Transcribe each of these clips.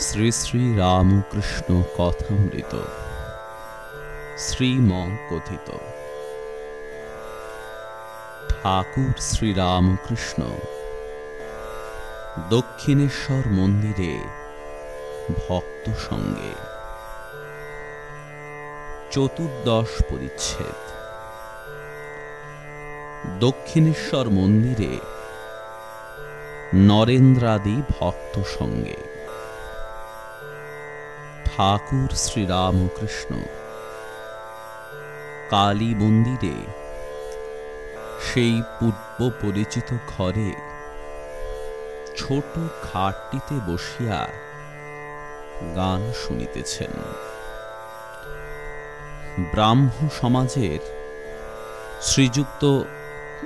শ্রী শ্রী রামকৃষ্ণ কথামৃত, শ্রীম কথিত। ঠাকুর শ্রীরামকৃষ্ণ দক্ষিণেশ্বর মন্দিরে ভক্ত সঙ্গে। চতুর্দশ পরিচ্ছেদ। দক্ষিণেশ্বর মন্দিরে নরেন্দ্রাদি ভক্ত সঙ্গে। ঠাকুর শ্রীরামকৃষ্ণ। কালী মন্দিরে সেই পূর্ব পরিচিত ঘরে ছোট খাটটিতে বসিয়া গান শুনিতেছেন। ব্রাহ্ম সমাজের শ্রীযুক্ত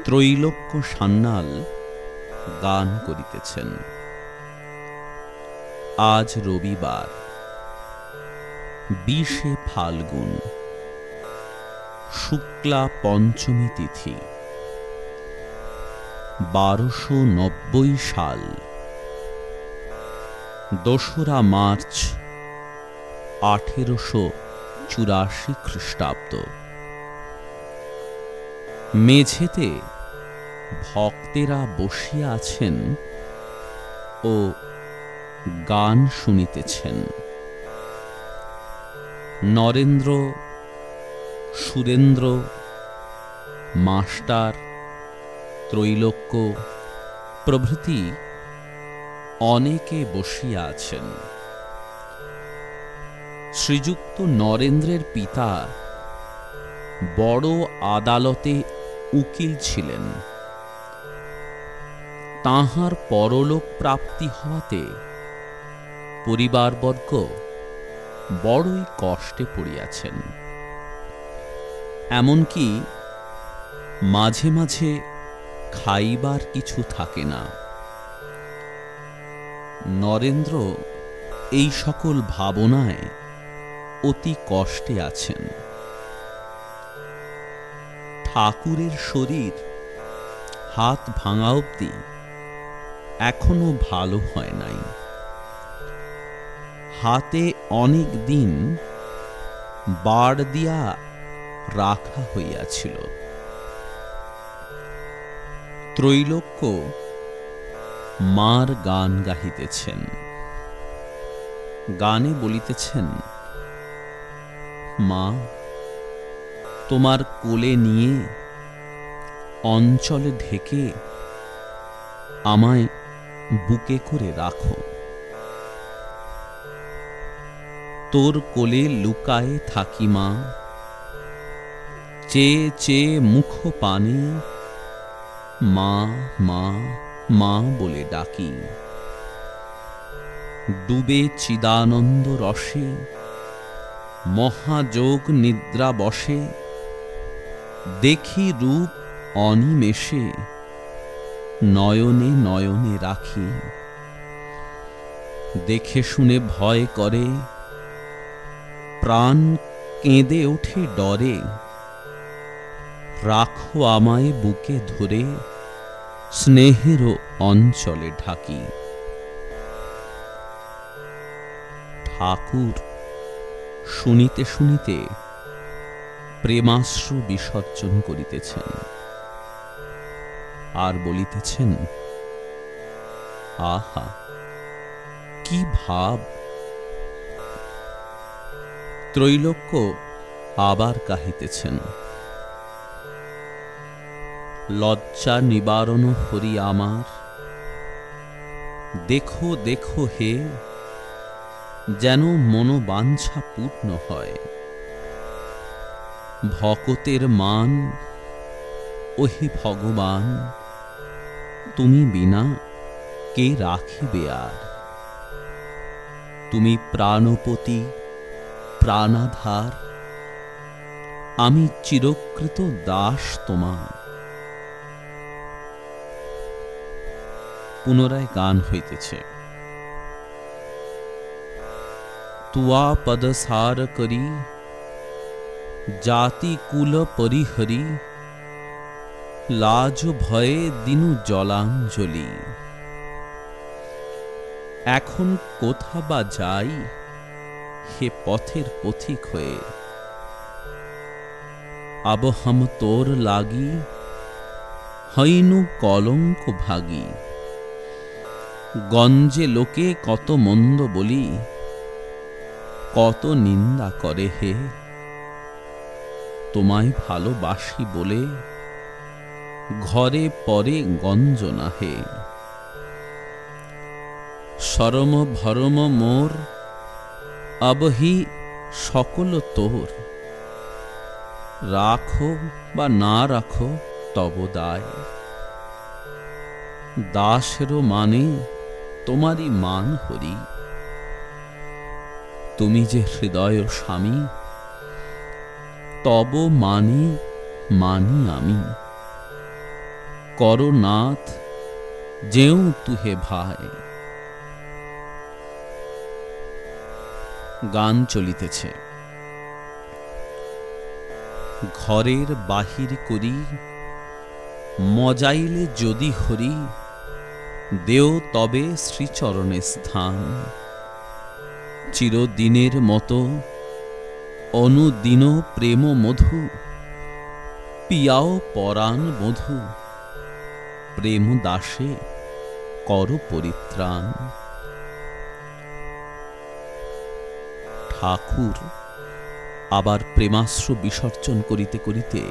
ত্রৈলোক্য সান্যাল গান করিতেছেন। আজ রবিবার। বিশে ফাল্গুন। শুক্লা পঞ্চমী তিথি। বারোশো নব্বই সাল। দোসরা মার্চ, আঠেরোশো চুরাশি খ্রিস্টাব্দ। মেঝেতে ভক্তেরা বসিয়া আছেন ও গান শুনিতেছেন। নরেন্দ্র, সুরেন্দ্র, মাস্টার, ত্রৈলোক্য প্রভৃতি অনেকে বসিয়া আছেন। শ্রীযুক্ত নরেন্দ্রের পিতা বড় আদালতে উকিল ছিলেন। তাহার পরলোক প্রাপ্তি হওয়াতে পরিবারবর্গ বড়ই কষ্টে পড়িয়াছেন। এমনকি মাঝে মাঝে খাইবার কিছু থাকে না। নরেন্দ্র এই সকল ভাবনায় অতি কষ্টে আছেন। ঠাকুরের শরীর হাত ভাঙা অবধি এখনও ভালো হয় নাই। হাতে অনেক দিন বাড় দিয়া রাখা হইয়াছিল। ত্রৈলোক্য মার গান গাহিতেছেন। গানে বলিতেছেন, মা, তোমার কোলে নিয়ে অঞ্চলে ঢেকে আমায় বুকে করে রাখো। তোর কোলে লুকায়ে থাকি মা। চেয়ে চেয়ে মুখ পানে, মা মা মা বলে ডাকি। ডুবে চিদানন্দ রসে, মহাযোগ নিদ্রা বসে, দেখি রূপ অনিমেষে, নয়নে নয়নে রাখি। দেখে শুনে ভয় করে প্রাণ কেঁদে ওঠে ডরে। রাখো আমায় বুকে ধরে, স্নেহেরও অঞ্চলে ঢাকি। ঠাকুর, শুনিতে শুনিতে প্রেমাশ্রু বিসর্জন করিতেছেন। আর বলিতেছেন, আহা, কি ভাব! ত্রৈলোক্য আবার কাহিতেছেন। লজ্জা নিবারণ হরি আমার, দেখো দেখো হে, যেন মনোবাঞ্ছা পূর্ণ হয়। ভকতের মান, ওহে ভগবান, তুমি বিনা কে রাখিবে আর? তুমি প্রাণপতি প্রাণাধার। আমি চিরকৃত দাস তোমার। পুনরায় গান হইতেছে। তুয়া পদসার করি, জাতি কুল পরিহরি, লাজ ভয়ে দিনু জলাঞ্জলি। এখন কোথা বা যাই হে পথের পথিক হয়ে। আবহাম তোর লাগি, হইনু কলঙ্ক ভাগী। গঞ্জে লোকে কত মন্দ বলি, কত নিন্দা করে হে। তোমায় ভালোবাসি বলে ঘরে পরে গঞ্জনা হে। সরম ভরম মোর আবহি সকল তোর। রাখো বা না রাখো, তব দায়। দাসেরও মানে তোমারই মান হরি। তুমি যে হৃদয় স্বামী, তব মানি মানি আমি। করনাথ যেও তুহে ভাই। গান চলিতেছে। ঘরের বাহির করি, মজাইলে যদি হরি, দেও তবে শ্রীচরণে স্থান। চিরদিনের মতো অনুদিন প্রেম মধু, পিয়াও পরাণ মধু প্রেম দাসে কর পরিত্রাণ। ঠাকুর আবার প্রেমাশ্রু বিসর্জন করিতে করিতে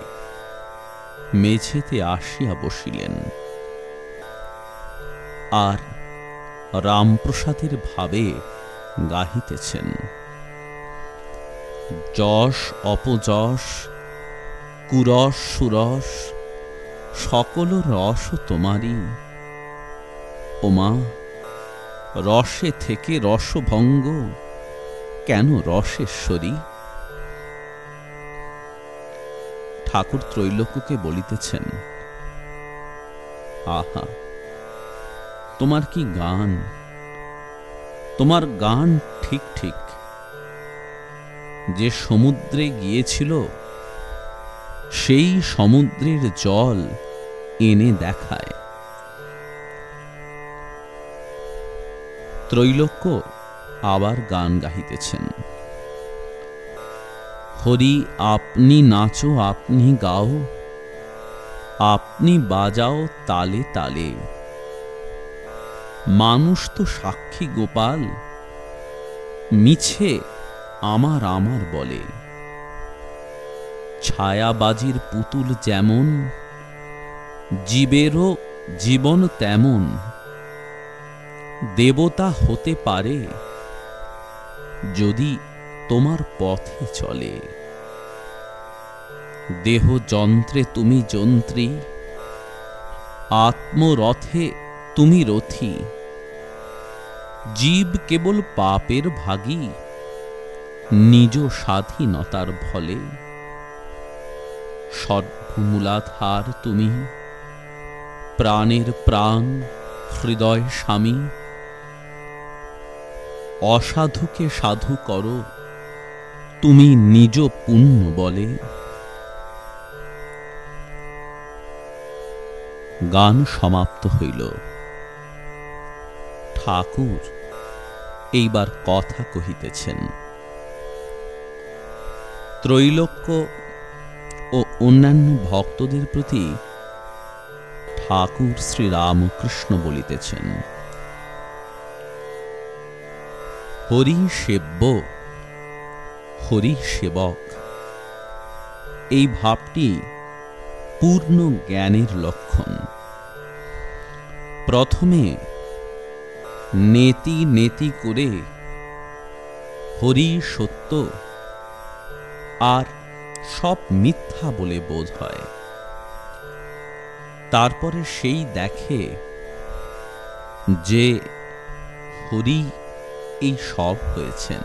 মেঝেতে আসিয়া বসিলেন। আর রামপ্রসাদের ভাবে গাহিতেছেন, যশ, অপযশ, কুরস, সুরস, সকল রস তোমারই। ওমা, রসে থেকে রসভঙ্গ কেন রসেশ্বরী ঠাকুর ত্রৈলোক্যকে বলিতেছেন, আহা, তোমার কি গান? তোমার গান ঠিক ঠিক। যে সমুদ্রে গিয়েছিল, সেই সমুদ্রের জল এনে দেখায়। ত্রৈলোক্য আবার গান গাহিতেছেন। হরি, আপনি নাচো, আপনি গাও, আপনি বাজাও তালে তালে। মানুষ তো সাক্ষী গোপাল, মিছে আমার আমার বলে। ছায়াবাজির পুতুল যেমন, জীবেরও জীবন তেমন। দেবতা হতে পারে যদি তোমার পথে চলে। দেহ যন্ত্রে তুমি যন্ত্রী, আত্মরথে তুমি রথী। জীব কেবল পাপের ভাগী, নিজ স্বাধীনতার ফলে সর্বমূলাধার তুমি, প্রাণের প্রাণ, হৃদয় স্বামী। অসাধুকে সাধু করো, তুমি নিজ পুণ্য বলে। গান সমাপ্ত হইল। ঠাকুর এইবার কথা কহিতেছেন, ত্রৈলোক্য ও অন্যান্য ভক্তদের প্রতি ঠাকুর শ্রীরামকৃষ্ণ বলিতেছেন। হরি সেব্য, হরি সেবক। এই ভাবটি পূর্ণ জ্ঞানের লক্ষণ। প্রথমে নেতি নেতি করে হরি সত্য আর সব মিথ্যা বলে বোধ হয়। তারপরে সেই দেখে যে হরি এই সব হয়েছেন।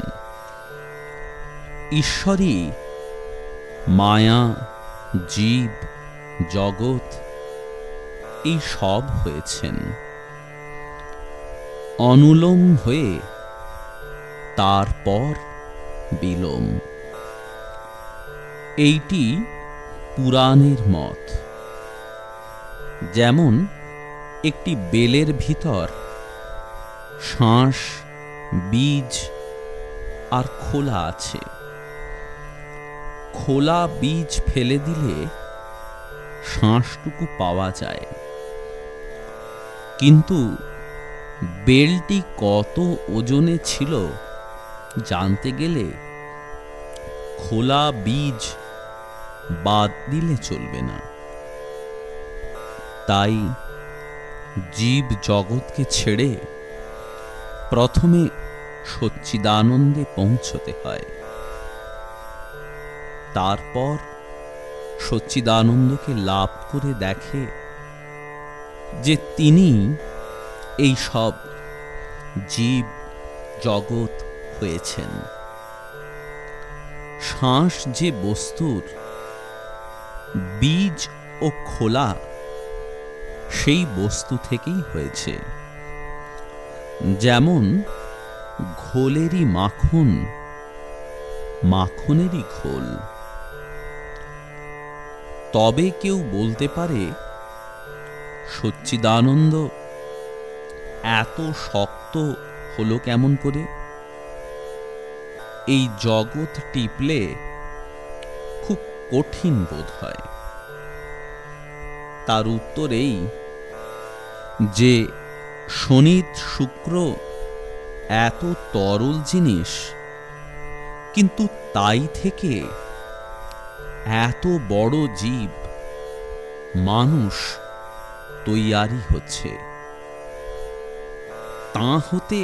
ঈশ্বরই মায়া, জীব, জগৎ, এই সব হয়েছেন। অনুলোম হয়ে তারপর বিলোম। এইটি পুরাণের মত। যেমন একটি বেলের ভিতর শাঁস বীজ আর খোলা আছে। খোলা বীজ ফেলে দিলে শাঁসটুকু পাওয়া যায়। কিন্তু বেলটি কত ওজনে ছিল জানতে গেলে খোলা বীজ বাদ দিলে চলবে না। তাই জীব জগৎকে ছেড়ে প্রথমে সচ্চিদানন্দে পৌঁছতে হয়। তারপর সচ্চিদানন্দকে লাভ করে দেখে যে তিনি এই সব জীব জগৎ হয়েছেন। শ্বাস যে বস্তুর বীজ ও খোলা সেই বস্তু থেকেই হয়েছে। যেমন ঘোলেরই মাখন, মাখনেরই ঘোল। তবে কেউ বলতে পারে, সচ্চিদানন্দ এত শক্ত হলো কেমন করে? এই জগৎ টিপলে খুব কঠিন বোধ হয়। তার উত্তর এই যে শনিত শুক্র এত তরল জিনিস, কিন্তু তাই থেকে এত বড় জীব মানুষ তৈয়ারি হচ্ছে। তা হতে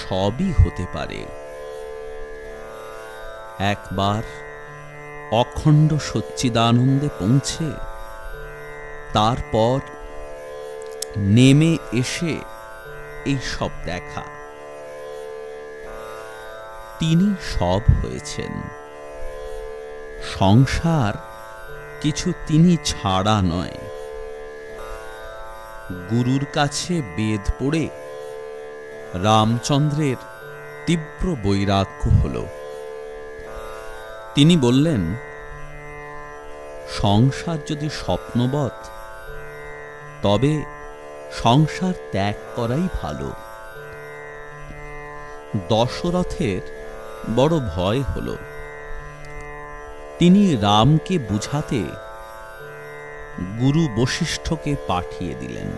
সবই হতে পারে। একবার অখণ্ড সচ্চিদানন্দে পৌঁছে, তারপর নেমে এসে এই সব দেখা। তিনি সব হয়েছেন। সংসার কিছু তিনি ছাড়া নয়। গুরুর কাছে বেদ পড়ে রামচন্দ্রের তীব্র বৈরাগ্য হল। তিনি বললেন, সংসার যদি স্বপ্নবৎ, তবে সংসার ত্যাগ করাই ভালো। দশরথের বড় ভয় হল। তিনি রামকে বুঝাতে গুরু বশিষ্ঠকে পাঠিয়ে দিলেন।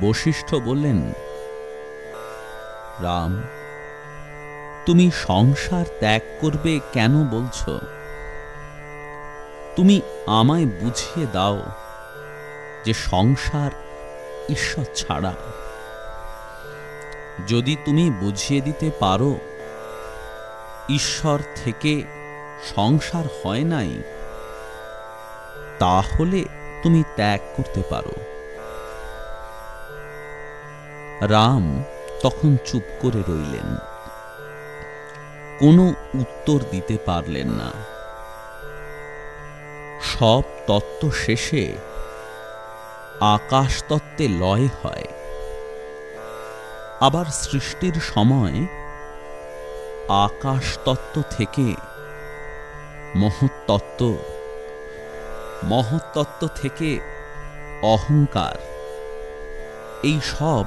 বশিষ্ঠ বললেন, রাম, তুমি সংসার ত্যাগ করবে কেন বলছো? তুমি আমায় বুঝিয়ে দাও। যে সংসার ঈশ্বর ছাড়া। যদি তুমি বুঝিয়ে দিতে পারো, ঈশ্বর থেকে সংসার হয় নাই, তাহলে তুমি ত্যাগ করতে পারো। রাম তখন চুপ করে রইলেন। কোনো উত্তর দিতে পারলেন না। সব তত্ত্ব শেষে আকাশ তত্ত্বে লয় হয়। আবার সৃষ্টির সময় আকাশ তত্ত্ব থেকে মহত্তত্ত্ব মহত্তত্ত্ব থেকে অহংকার, এই সব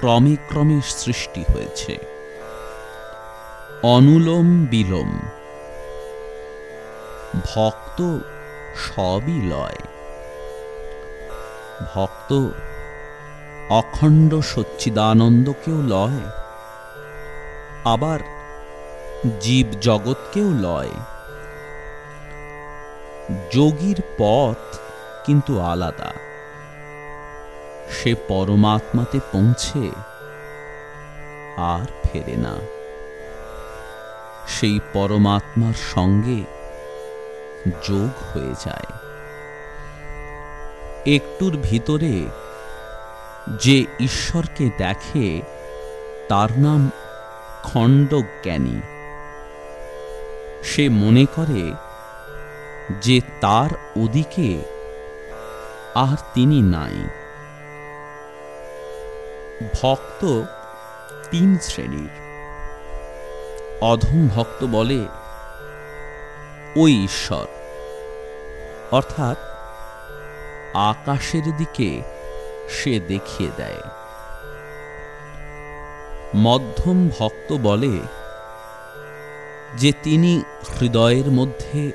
ক্রমে ক্রমে সৃষ্টি হয়েছে। অনুলোম বিলোম, ভক্ত সবই লয়। ভক্ত অখণ্ড সচ্চিদানন্দকেও লয়, আবার জীব জগৎকেও লয়। যোগীর পথ কিন্তু আলাদা। সে পরমাত্মাতে পৌঁছে আর ফেরে না। সেই পরমাত্মার সঙ্গে যোগ হয়ে যায়। একটুর ভিতরে যে ঈশ্বরকে দেখে তার নাম খণ্ডজ্ঞানী। সে মনে করে যে তার ওদিকে আর তিনি নাই। ভক্ত তিন শ্রেণির। অধম ভক্ত বলে ওই ঈশ্বর। অর্থাৎ আকাশের দিকে সে দেখিয়ে দেয়। মধ্যম ভক্ত বলে যে তিনি হৃদয়ের মধ্যে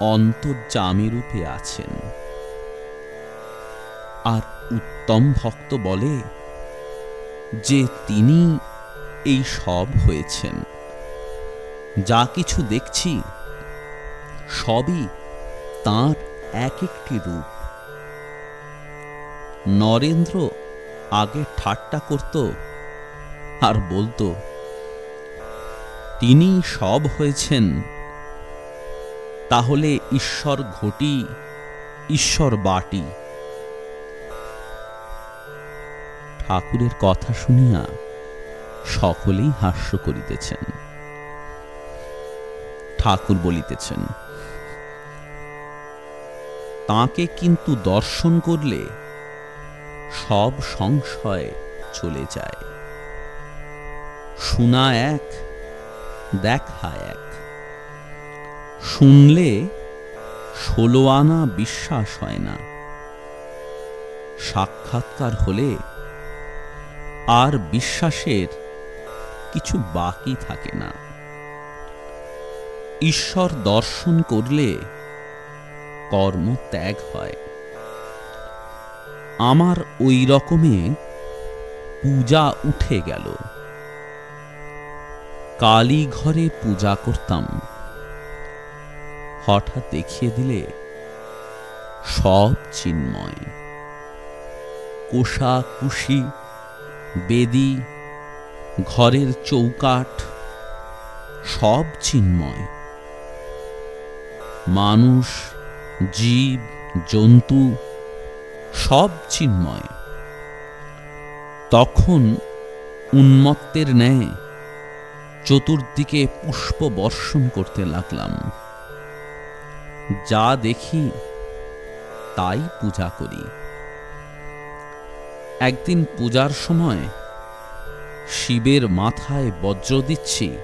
অন্তর্জামী রূপে আছেন। আর উত্তম ভক্ত বলে যে তিনি এই সব হয়েছেন। যা কিছু দেখছি, সবই তার এক একটি রূপ। নরেন্দ্র আগে ঠাট্টা করত আর বলতো, তিনি সব হয়েছেন। তাহলে ঈশ্বর ঘটি, ঈশ্বর বাটি। ঠাকুরের কথা শুনিয়া সকলেই হাস্য করিতেছেন। ঠাকুর বলিতেছেন, তাকে কিন্তু দর্শন করলে সব সংশয় চলে যায়। শোনা এক, দেখা এক। শুনলে ষোলো আনা বিশ্বাস হয় না। সাক্ষাৎকার হলে আর বিশ্বাসের কিছু বাকি থাকে না। ঈশ্বর দর্শন করলে কর্ম ত্যাগ হয়। আমার ওই রকমে পূজা উঠে গেল। কালী ঘরে পূজা করতাম। হঠাৎ দেখিয়ে দিলে সব চিন্ময়। কোষা কুশি বেদি, ঘরের চৌকাঠ, সব চিন্ময়। মানুষ, জীব, জন্তু সব চিন্ময়। তখন উন্মত্তের ন্যায় চতুর্দিকে পুষ্প বর্ষণ করতে লাগলাম। যা দেখি, তাই পূজা করি। একদিন পূজার সময় শিবের মাথায় বজ্র দিচ্ছি।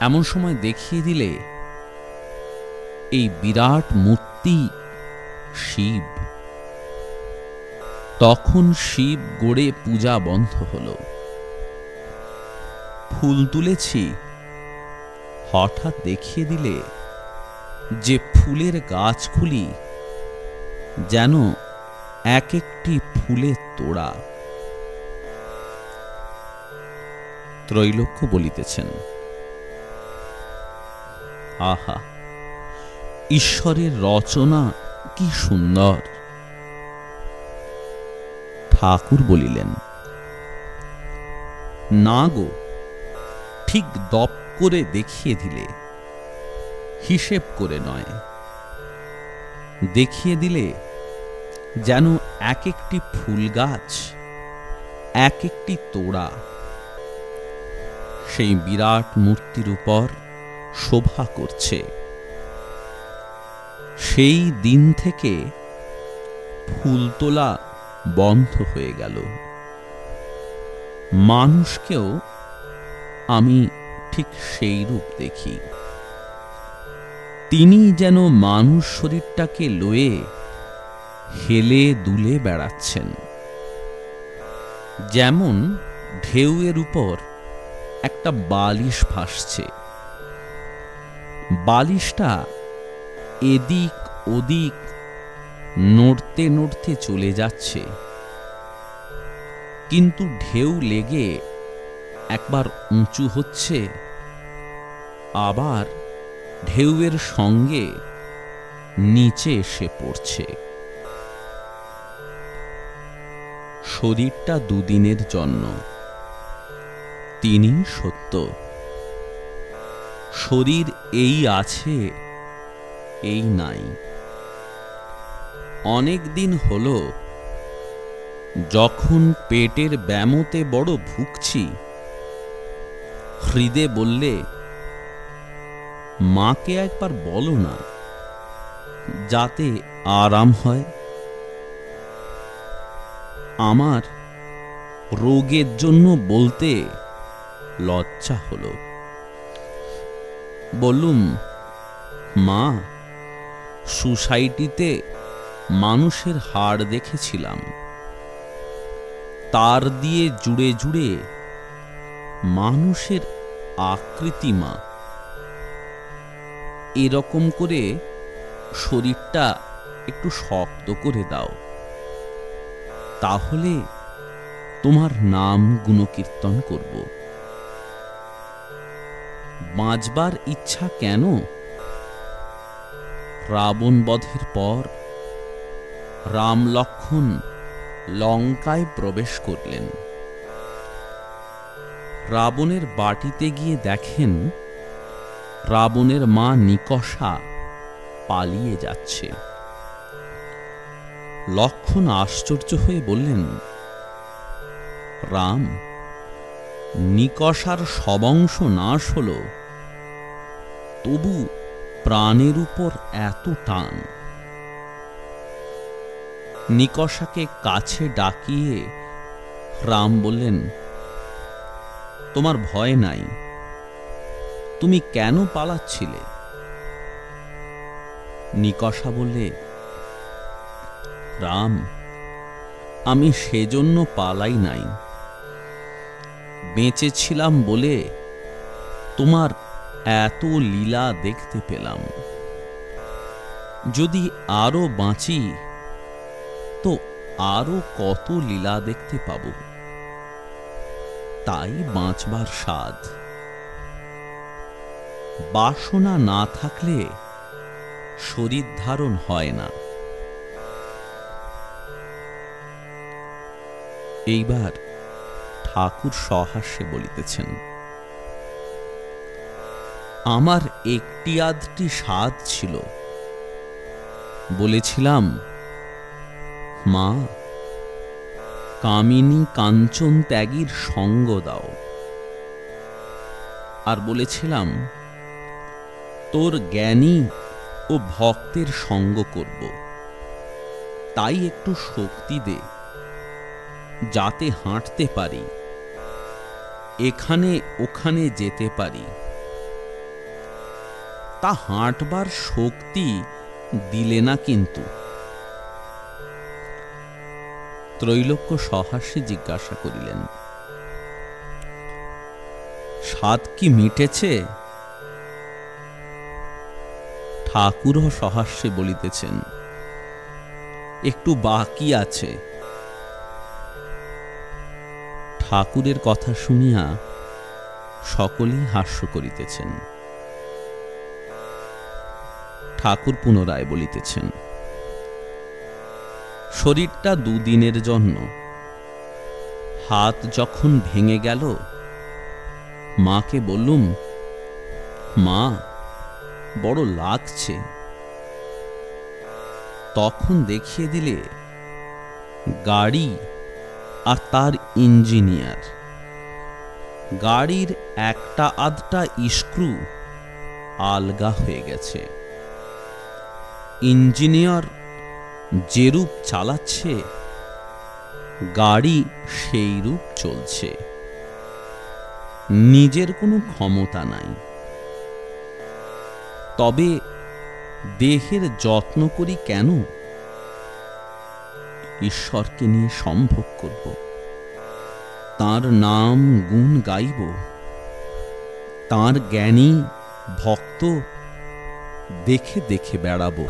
এমন সময় দেখিয়ে দিলে, এই বিরাট মূর্তি শিব। তখন শিব গড়ে পূজা বন্ধ হল। ফুল তুলেছি, হঠাৎ দেখিয়ে দিলে যে ফুলের গাছগুলি যেন এক একটি ফুলের তোড়া। ত্রৈলোক্য বলিতেছেন, আহা, ঈশ্বরের রচনা কি সুন্দর! ঠাকুর বলিলেন, না গো, ঠিক দপ করে দেখিয়ে দিলে, হিসেব করে নয়। দেখিয়ে দিলে যেন এক একটি ফুল গাছ এক একটি তোড়া, সেই বিরাট মূর্তির উপর শোভা করছে। সেই দিন থেকে ফুল তোলা বন্ধ হয়ে গেল। মানুষকেও আমি ঠিক সেই রূপ দেখি। তিনি যেন মানুষ শরীরটাকে লয়ে হেলে দুলে বেড়াচ্ছেন। যেমন ঢেউয়ের উপর একটা বালিশ ভাসছে। বালিশটা এদিক ওদিক নড়তে নড়তে চলে যাচ্ছে। কিন্তু ঢেউ লেগে একবার উঁচু হচ্ছে, আবার ঢেউয়ের সঙ্গে নিচে এসে পড়ছে। শরীরটা দুদিনের জন্য তিনি সত্য। শরীর এই আছে, এই নাই। অনেক দিন হল, যখন পেটের ব্যামোতে বড় ভুগছি। হৃদে বললে, মাকে একবার বলো না, যাতে আরাম হয়। আমার রোগের জন্য বলতে লজ্জা হলো। বললুম, মা, সোসাইটিতে মানুষের হাড় দেখেছিলাম। তার দিয়ে জুড়ে জুড়ে মানুষের আকৃতিমা। এরকম করে শরীরটা একটু শক্ত করে দাও। তাহলে তোমার নাম গুণকীর্তন করব। বাঁচবার ইচ্ছা কেন? রাবণ বধের পর রাম লক্ষণ লঙ্কায় প্রবেশ করলেন। রাবণের বাটিতে গিয়ে দেখেন রাবণের মা নিকষা পালিয়ে যাচ্ছে। লক্ষণ আশ্চর্য হয়ে বললেন, রাম, নিকষার সবংশ নাশ হল। তবু প্রাণের উপর এত টান। নিকষাকে কাছে ডাকিয়ে রাম বললেন, তোমার ভয় নাই। তুমি কেন পালাচ্ছিলে? নিকষা বললে, রাম, আমি সেজন্য পালাই নাই। বেঁচেছিলাম বলে তোমার এত লীলা দেখতে পেলাম। যদি আরও বাঁচি তো আরও কত লীলা দেখতে পাব। তাই বাঁচবার স্বাদ। বাসনা না থাকলে শরীর ধারণ হয় না। এইবার ঠাকুর সহাস্যে বলিতেছেন, আমার একটি আধটি স্বাদ ছিল। বলেছিলাম মা, কামিনী কাঞ্চন ত্যাগীর সঙ্গ দাও। আর বলেছিলাম, তোর জ্ঞানী ও ভক্তের সঙ্গ করব। তাই একটু শক্তি দে, যাতে হাঁটতে পারি, এখানে ওখানে যেতে পারি। তা হাঁটবার শক্তি দিলে না কিন্তু। ত্রৈলোক্য সহাস্যে জিজ্ঞাসা করিলেন স্বাদ কি মিটেছে? ঠাকুরও সহাস্যে বলিতেছেন, একটু বাকি আছে। ঠাকুরের কথা শুনিয়া সকলেই হাস্য করিতেছেন। ঠাকুর পুনরায় বলিতেছেন শরীরটা দুদিনের জন্য। হাত যখন ভেঙে গেল, মাকে বললুম, মা, বড় লাগছে। তখন দেখিয়ে দিলে, গাড়ি আর তার ইঞ্জিনিয়ার। গাড়ির একটা আধটা স্ক্রু আলগা হয়ে গেছে। ইঞ্জিনিয়ার যেরূপ চালাচ্ছে, গাড়ি সেই রূপ চলছে। নিজের কোনো ক্ষমতা নাই। তবে দেহের যত্ন করি কেন? ঈশ্বরকে নিয়ে সম্ভব করব। তার নাম গুণ গাইব। তার জ্ঞানী ভক্ত দেখে দেখে বেড়াবো।